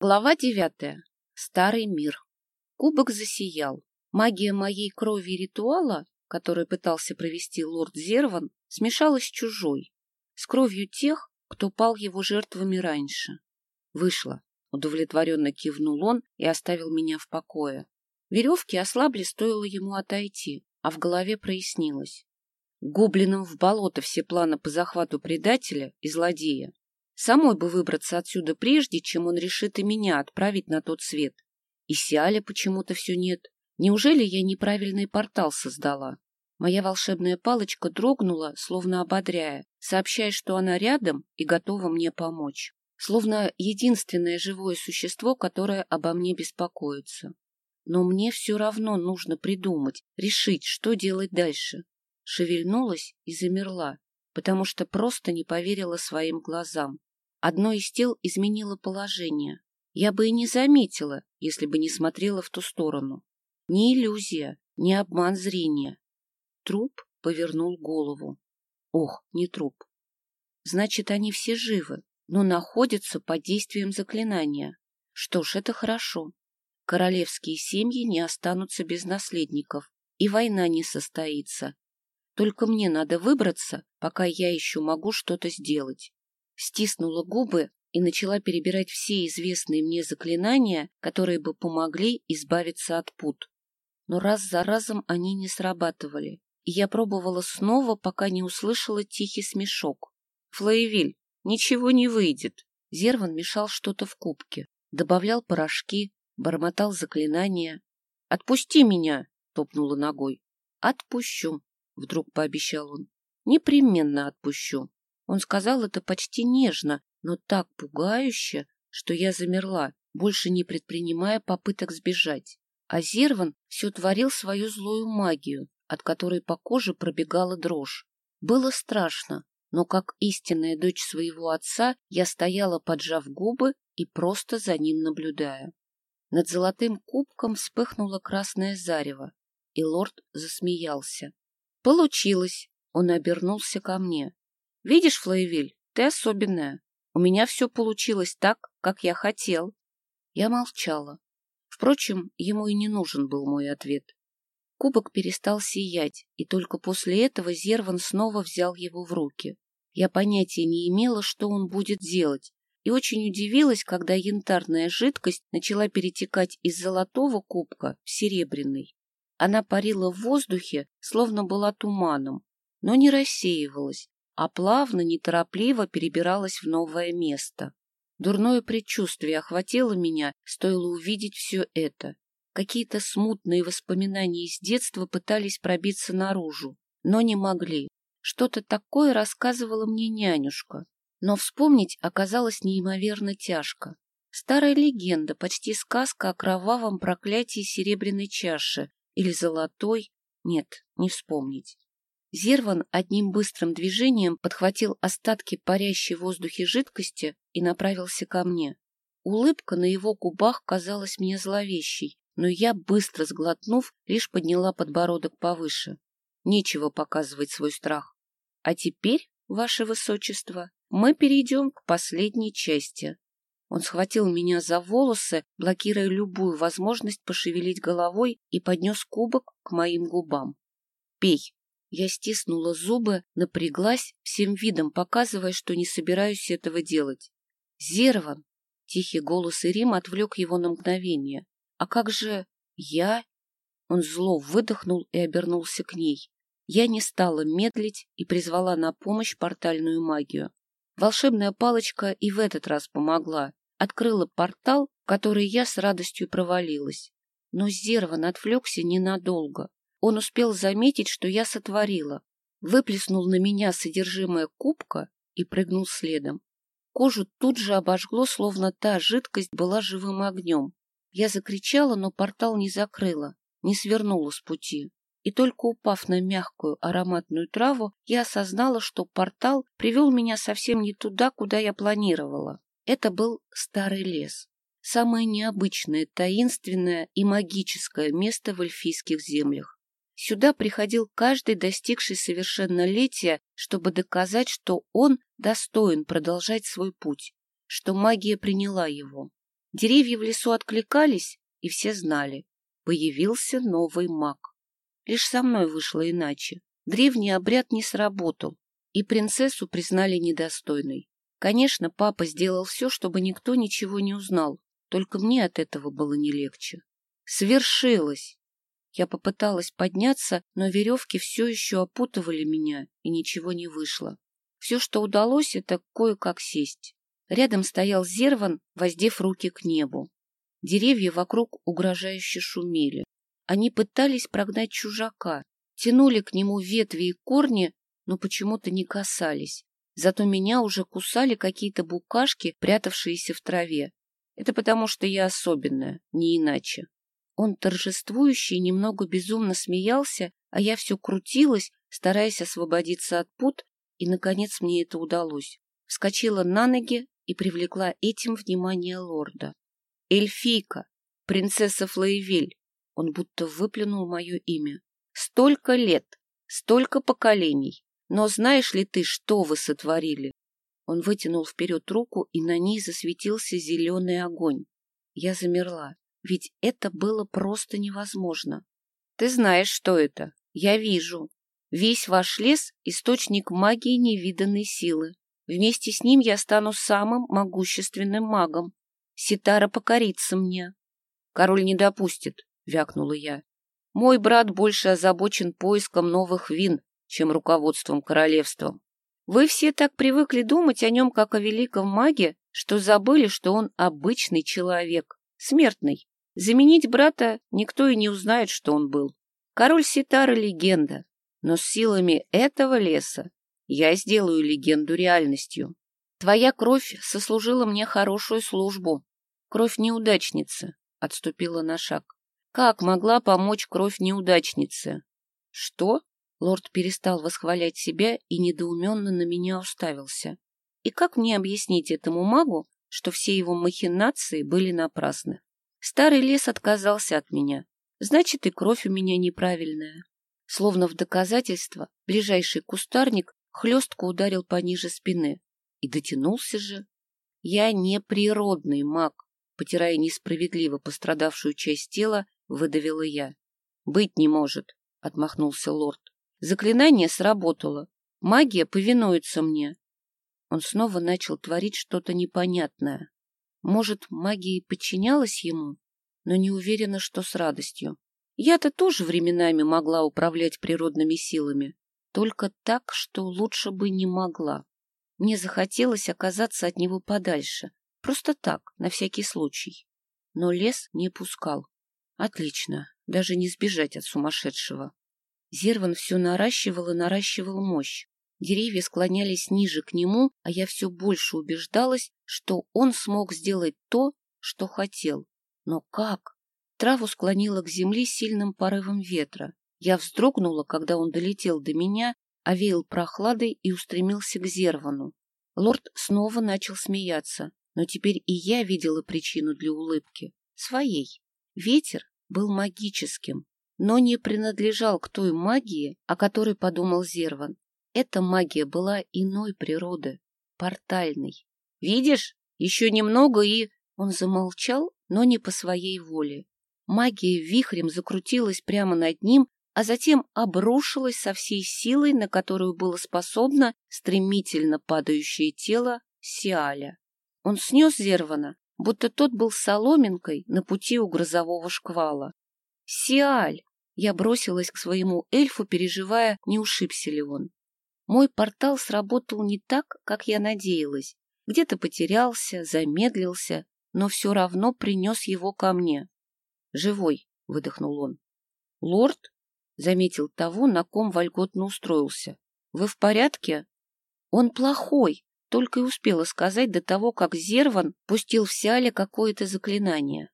Глава девятая. Старый мир. Кубок засиял. Магия моей крови и ритуала, который пытался провести лорд Зерван, смешалась с чужой, с кровью тех, кто пал его жертвами раньше. Вышло. Удовлетворенно кивнул он и оставил меня в покое. Веревки ослабли, стоило ему отойти, а в голове прояснилось. Гоблинам в болото все планы по захвату предателя и злодея. Самой бы выбраться отсюда прежде, чем он решит и меня отправить на тот свет. И Сиаля почему-то все нет. Неужели я неправильный портал создала? Моя волшебная палочка дрогнула, словно ободряя, сообщая, что она рядом и готова мне помочь. Словно единственное живое существо, которое обо мне беспокоится. Но мне все равно нужно придумать, решить, что делать дальше. Шевельнулась и замерла, потому что просто не поверила своим глазам. Одно из тел изменило положение. Я бы и не заметила, если бы не смотрела в ту сторону. Ни иллюзия, ни обман зрения. Труп повернул голову. Ох, не труп. Значит, они все живы, но находятся под действием заклинания. Что ж, это хорошо. Королевские семьи не останутся без наследников, и война не состоится. Только мне надо выбраться, пока я еще могу что-то сделать стиснула губы и начала перебирать все известные мне заклинания, которые бы помогли избавиться от пут. Но раз за разом они не срабатывали, и я пробовала снова, пока не услышала тихий смешок. «Флоевиль, ничего не выйдет!» Зерван мешал что-то в кубке, добавлял порошки, бормотал заклинания. «Отпусти меня!» — топнула ногой. «Отпущу!» — вдруг пообещал он. «Непременно отпущу!» Он сказал это почти нежно, но так пугающе, что я замерла, больше не предпринимая попыток сбежать. А Зерван все творил свою злую магию, от которой по коже пробегала дрожь. Было страшно, но как истинная дочь своего отца я стояла, поджав губы и просто за ним наблюдая. Над золотым кубком вспыхнуло красное зарево, и лорд засмеялся. Получилось! Он обернулся ко мне. Видишь, Флоевиль, ты особенная. У меня все получилось так, как я хотел. Я молчала. Впрочем, ему и не нужен был мой ответ. Кубок перестал сиять, и только после этого Зерван снова взял его в руки. Я понятия не имела, что он будет делать, и очень удивилась, когда янтарная жидкость начала перетекать из золотого кубка в серебряный. Она парила в воздухе, словно была туманом, но не рассеивалась, а плавно, неторопливо перебиралась в новое место. Дурное предчувствие охватило меня, стоило увидеть все это. Какие-то смутные воспоминания из детства пытались пробиться наружу, но не могли. Что-то такое рассказывала мне нянюшка, но вспомнить оказалось неимоверно тяжко. Старая легенда, почти сказка о кровавом проклятии серебряной чаши или золотой, нет, не вспомнить. Зерван одним быстрым движением подхватил остатки парящей в воздухе жидкости и направился ко мне. Улыбка на его губах казалась мне зловещей, но я, быстро сглотнув, лишь подняла подбородок повыше. Нечего показывать свой страх. А теперь, ваше высочество, мы перейдем к последней части. Он схватил меня за волосы, блокируя любую возможность пошевелить головой и поднес кубок к моим губам. «Пей!» Я стиснула зубы, напряглась, всем видом показывая, что не собираюсь этого делать. «Зерван!» — тихий голос Ирим отвлек его на мгновение. «А как же я?» Он зло выдохнул и обернулся к ней. Я не стала медлить и призвала на помощь портальную магию. Волшебная палочка и в этот раз помогла. Открыла портал, в который я с радостью провалилась. Но Зерван отвлекся ненадолго. Он успел заметить, что я сотворила, выплеснул на меня содержимое кубка и прыгнул следом. Кожу тут же обожгло, словно та жидкость была живым огнем. Я закричала, но портал не закрыла, не свернула с пути. И только упав на мягкую ароматную траву, я осознала, что портал привел меня совсем не туда, куда я планировала. Это был старый лес. Самое необычное, таинственное и магическое место в эльфийских землях. Сюда приходил каждый достигший совершеннолетия, чтобы доказать, что он достоин продолжать свой путь, что магия приняла его. Деревья в лесу откликались, и все знали. Появился новый маг. Лишь со мной вышло иначе. Древний обряд не сработал, и принцессу признали недостойной. Конечно, папа сделал все, чтобы никто ничего не узнал, только мне от этого было не легче. Свершилось! Я попыталась подняться, но веревки все еще опутывали меня, и ничего не вышло. Все, что удалось, это кое-как сесть. Рядом стоял Зерван, воздев руки к небу. Деревья вокруг угрожающе шумели. Они пытались прогнать чужака, тянули к нему ветви и корни, но почему-то не касались. Зато меня уже кусали какие-то букашки, прятавшиеся в траве. Это потому, что я особенная, не иначе. Он торжествующе и немного безумно смеялся, а я все крутилась, стараясь освободиться от пут, и, наконец, мне это удалось. Вскочила на ноги и привлекла этим внимание лорда. Эльфийка, принцесса Флоевель. Он будто выплюнул мое имя. Столько лет, столько поколений. Но знаешь ли ты, что вы сотворили? Он вытянул вперед руку, и на ней засветился зеленый огонь. Я замерла, ведь это было просто невозможно. Ты знаешь, что это. Я вижу. Весь ваш лес — источник магии невиданной силы. Вместе с ним я стану самым могущественным магом. Ситара покорится мне. Король не допустит, вякнула я. Мой брат больше озабочен поиском новых вин, чем руководством королевством. Вы все так привыкли думать о нем, как о великом маге, что забыли, что он обычный человек, смертный. Заменить брата никто и не узнает, что он был. Король Ситара — легенда, но с силами этого леса я сделаю легенду реальностью. Твоя кровь сослужила мне хорошую службу, Кровь неудачницы отступила на шаг. Как могла помочь кровь неудачницы? Что? Лорд перестал восхвалять себя и недоуменно на меня уставился. И как мне объяснить этому магу, что все его махинации были напрасны? Старый лес отказался от меня. Значит, и кровь у меня неправильная. Словно в доказательство, ближайший кустарник хлестко ударил пониже спины. И дотянулся же. Я не природный маг. Потирая несправедливо пострадавшую часть тела, выдавила я. — Быть не может, — отмахнулся лорд. — Заклинание сработало. Магия повинуется мне. Он снова начал творить что-то непонятное. Может, магия подчинялась ему, но не уверена, что с радостью. Я-то тоже временами могла управлять природными силами, только так, что лучше бы не могла. Мне захотелось оказаться от него подальше, Просто так, на всякий случай. Но лес не пускал. Отлично, даже не сбежать от сумасшедшего. Зерван все наращивал и наращивал мощь. Деревья склонялись ниже к нему, а я все больше убеждалась, что он смог сделать то, что хотел. Но как? Траву склонило к земле сильным порывом ветра. Я вздрогнула, когда он долетел до меня, овеял прохладой и устремился к Зервану. Лорд снова начал смеяться. Но теперь и я видела причину для улыбки. Своей. Ветер был магическим, но не принадлежал к той магии, о которой подумал Зерван. Эта магия была иной природы, портальной. «Видишь? Еще немного и...» Он замолчал, но не по своей воле. Магия вихрем закрутилась прямо над ним, а затем обрушилась со всей силой, на которую было способно стремительно падающее тело Сиаля. Он снес Зервана, будто тот был соломинкой на пути у грозового шквала. «Сиаль!» Я бросилась к своему эльфу, переживая, не ушибся ли он. Мой портал сработал не так, как я надеялась. Где-то потерялся, замедлился, но все равно принес его ко мне. «Живой!» — выдохнул он. «Лорд?» — заметил того, на ком вольготно устроился. «Вы в порядке?» «Он плохой!» только и успела сказать до того, как Зерван пустил в Сиале какое-то заклинание.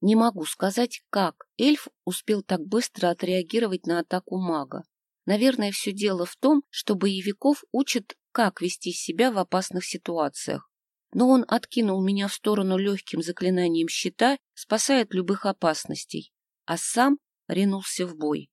Не могу сказать, как эльф успел так быстро отреагировать на атаку мага. Наверное, все дело в том, что боевиков учат, как вести себя в опасных ситуациях. Но он откинул меня в сторону легким заклинанием щита, спасая от любых опасностей, а сам ринулся в бой.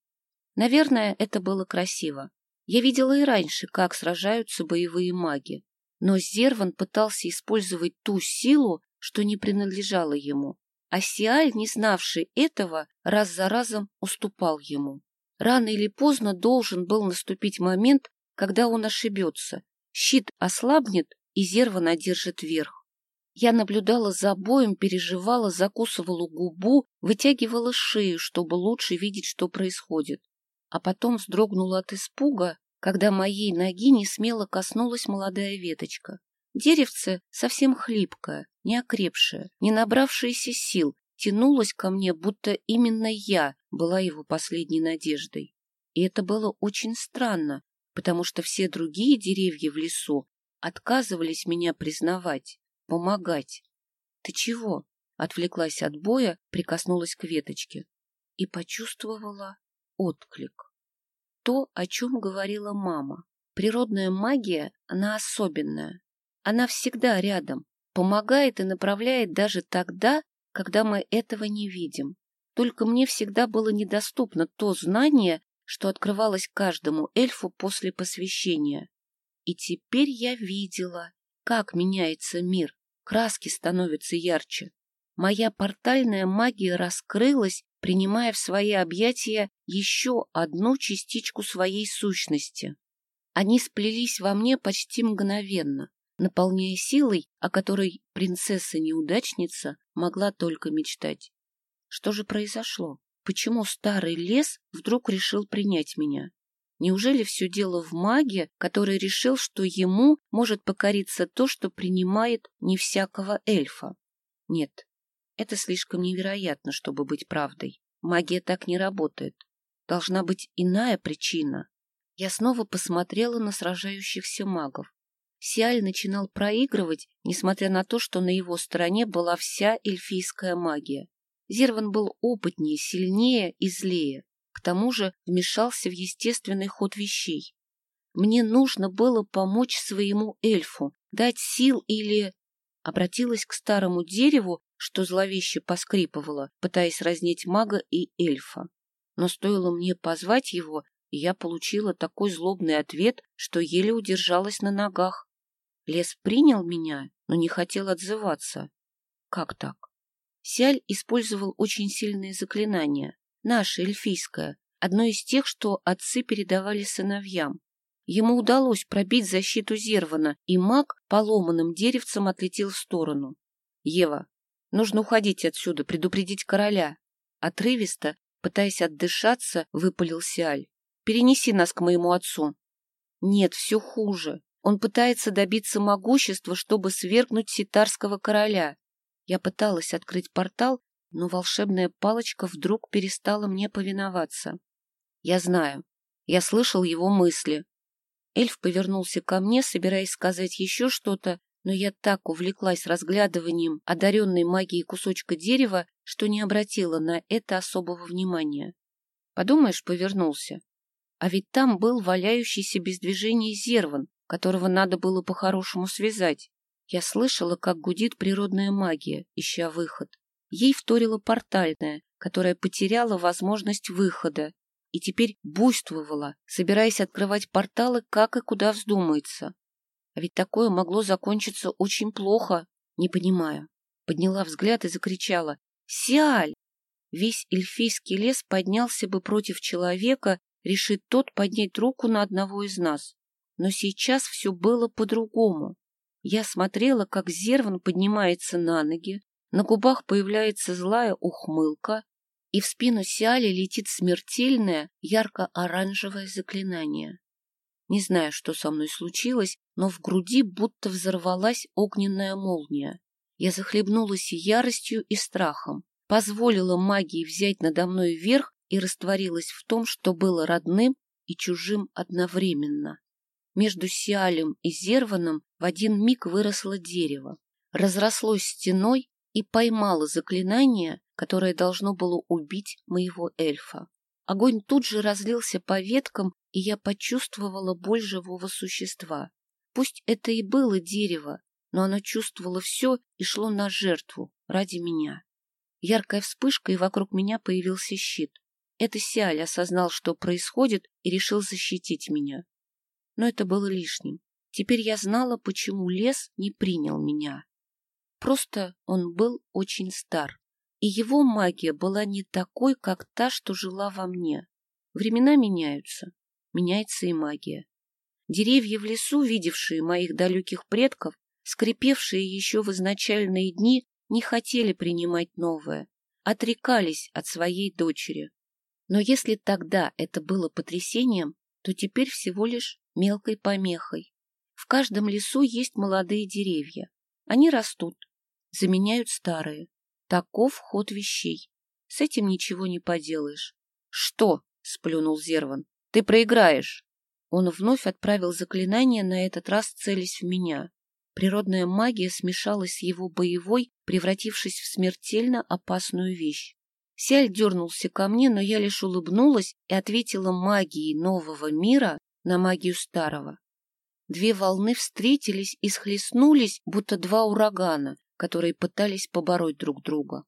Наверное, это было красиво. Я видела и раньше, как сражаются боевые маги. Но Зерван пытался использовать ту силу, что не принадлежало ему. А Сиаль, не знавший этого, раз за разом уступал ему. Рано или поздно должен был наступить момент, когда он ошибется. Щит ослабнет, и Зерва надержит верх. Я наблюдала за боем, переживала, закусывала губу, вытягивала шею, чтобы лучше видеть, что происходит. А потом вздрогнула от испуга, когда моей ноги не смело коснулась молодая веточка. Деревце совсем хлипкое, не окрепшее, не набравшееся сил, тянулось ко мне, будто именно я была его последней надеждой. И это было очень странно, потому что все другие деревья в лесу отказывались меня признавать помогать. Ты чего? Отвлеклась от боя, прикоснулась к веточке и почувствовала отклик. То, о чем говорила мама. Природная магия, она особенная. Она всегда рядом, помогает и направляет даже тогда, когда мы этого не видим. Только мне всегда было недоступно то знание, что открывалось каждому эльфу после посвящения. И теперь я видела, как меняется мир, краски становятся ярче. Моя портальная магия раскрылась, принимая в свои объятия еще одну частичку своей сущности. Они сплелись во мне почти мгновенно, наполняя силой, о которой принцесса-неудачница могла только мечтать. Что же произошло? Почему старый лес вдруг решил принять меня? Неужели все дело в маге, который решил, что ему может покориться то, что принимает не всякого эльфа? Нет, это слишком невероятно, чтобы быть правдой. Магия так не работает. Должна быть иная причина. Я снова посмотрела на сражающихся магов. Сиаль начинал проигрывать, несмотря на то, что на его стороне была вся эльфийская магия. Зерван был опытнее, сильнее и злее. К тому же вмешался в естественный ход вещей. Мне нужно было помочь своему эльфу, дать сил или... Обратилась к старому дереву, что зловеще поскрипывало, пытаясь разнять мага и эльфа. Но стоило мне позвать его, и я получила такой злобный ответ, что еле удержалась на ногах. Лес принял меня, но не хотел отзываться. Как так? Сяль использовал очень сильные заклинания наше, эльфийское, одно из тех, что отцы передавали сыновьям. Ему удалось пробить защиту Зервана, и маг поломанным деревцем отлетел в сторону. — Ева, нужно уходить отсюда, предупредить короля. Отрывисто, пытаясь отдышаться, выпалил Сиаль. — Перенеси нас к моему отцу. — Нет, все хуже. Он пытается добиться могущества, чтобы свергнуть ситарского короля. Я пыталась открыть портал, но волшебная палочка вдруг перестала мне повиноваться. Я знаю. Я слышал его мысли. Эльф повернулся ко мне, собираясь сказать еще что-то, но я так увлеклась разглядыванием одаренной магией кусочка дерева, что не обратила на это особого внимания. Подумаешь, повернулся. А ведь там был валяющийся без движения зерван, которого надо было по-хорошему связать. Я слышала, как гудит природная магия, ища выход. Ей вторила портальная, которая потеряла возможность выхода и теперь буйствовала, собираясь открывать порталы как и куда вздумается. А ведь такое могло закончиться очень плохо. Не понимаю. Подняла взгляд и закричала. «Сиаль!» Весь эльфийский лес поднялся бы против человека, решит тот поднять руку на одного из нас. Но сейчас все было по-другому. Я смотрела, как Зерван поднимается на ноги, на губах появляется злая ухмылка, и в спину Сиали летит смертельное ярко-оранжевое заклинание. Не знаю, что со мной случилось, но в груди будто взорвалась огненная молния. Я захлебнулась яростью и страхом, позволила магии взять надо мной верх и растворилась в том, что было родным и чужим одновременно. Между Сиалем и Зерваном в один миг выросло дерево, разрослось стеной и поймала заклинание, которое должно было убить моего эльфа. Огонь тут же разлился по веткам, и я почувствовала боль живого существа. Пусть это и было дерево, но оно чувствовало все и шло на жертву ради меня. Яркая вспышка, и вокруг меня появился щит. Это Сиаль осознал, что происходит, и решил защитить меня. Но это было лишним. Теперь я знала, почему лес не принял меня. Просто он был очень стар, и его магия была не такой, как та, что жила во мне. Времена меняются, меняется и магия. Деревья в лесу, видевшие моих далеких предков, скрипевшие еще в изначальные дни, не хотели принимать новое, отрекались от своей дочери. Но если тогда это было потрясением, то теперь всего лишь мелкой помехой. В каждом лесу есть молодые деревья. Они растут, заменяют старые. Таков ход вещей. С этим ничего не поделаешь. — Что? — сплюнул Зерван. — Ты проиграешь. Он вновь отправил заклинание, на этот раз целясь в меня. Природная магия смешалась с его боевой, превратившись в смертельно опасную вещь. Сяль дернулся ко мне, но я лишь улыбнулась и ответила магией нового мира на магию старого. Две волны встретились и схлестнулись, будто два урагана, которые пытались побороть друг друга.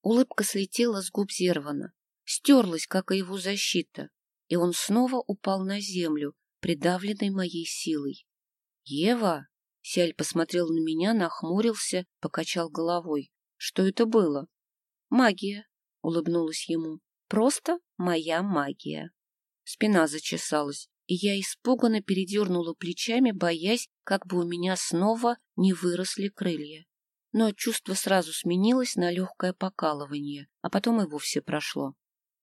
Улыбка слетела с губ Зервана, стерлась, как и его защита, и он снова упал на землю, придавленный моей силой. «Ева!» — Сяль посмотрел на меня, нахмурился, покачал головой. «Что это было?» «Магия», — улыбнулась ему. «Просто моя магия». Спина зачесалась, и я испуганно передернула плечами, боясь, как бы у меня снова не выросли крылья. Но чувство сразу сменилось на легкое покалывание, а потом и вовсе прошло.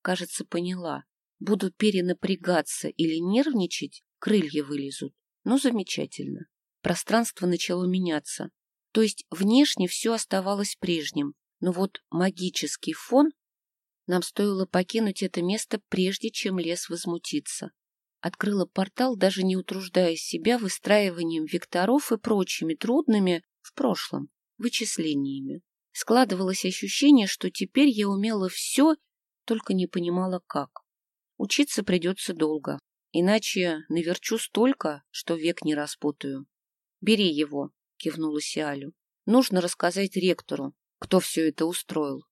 Кажется, поняла. Буду перенапрягаться или нервничать, крылья вылезут. Ну, замечательно. Пространство начало меняться. То есть внешне все оставалось прежним, но вот магический фон... Нам стоило покинуть это место, прежде чем лес возмутится открыла портал, даже не утруждая себя выстраиванием векторов и прочими трудными в прошлом вычислениями. Складывалось ощущение, что теперь я умела все, только не понимала как. Учиться придется долго, иначе наверчу столько, что век не распутаю. — Бери его, — кивнула Сиалю. — Нужно рассказать ректору, кто все это устроил.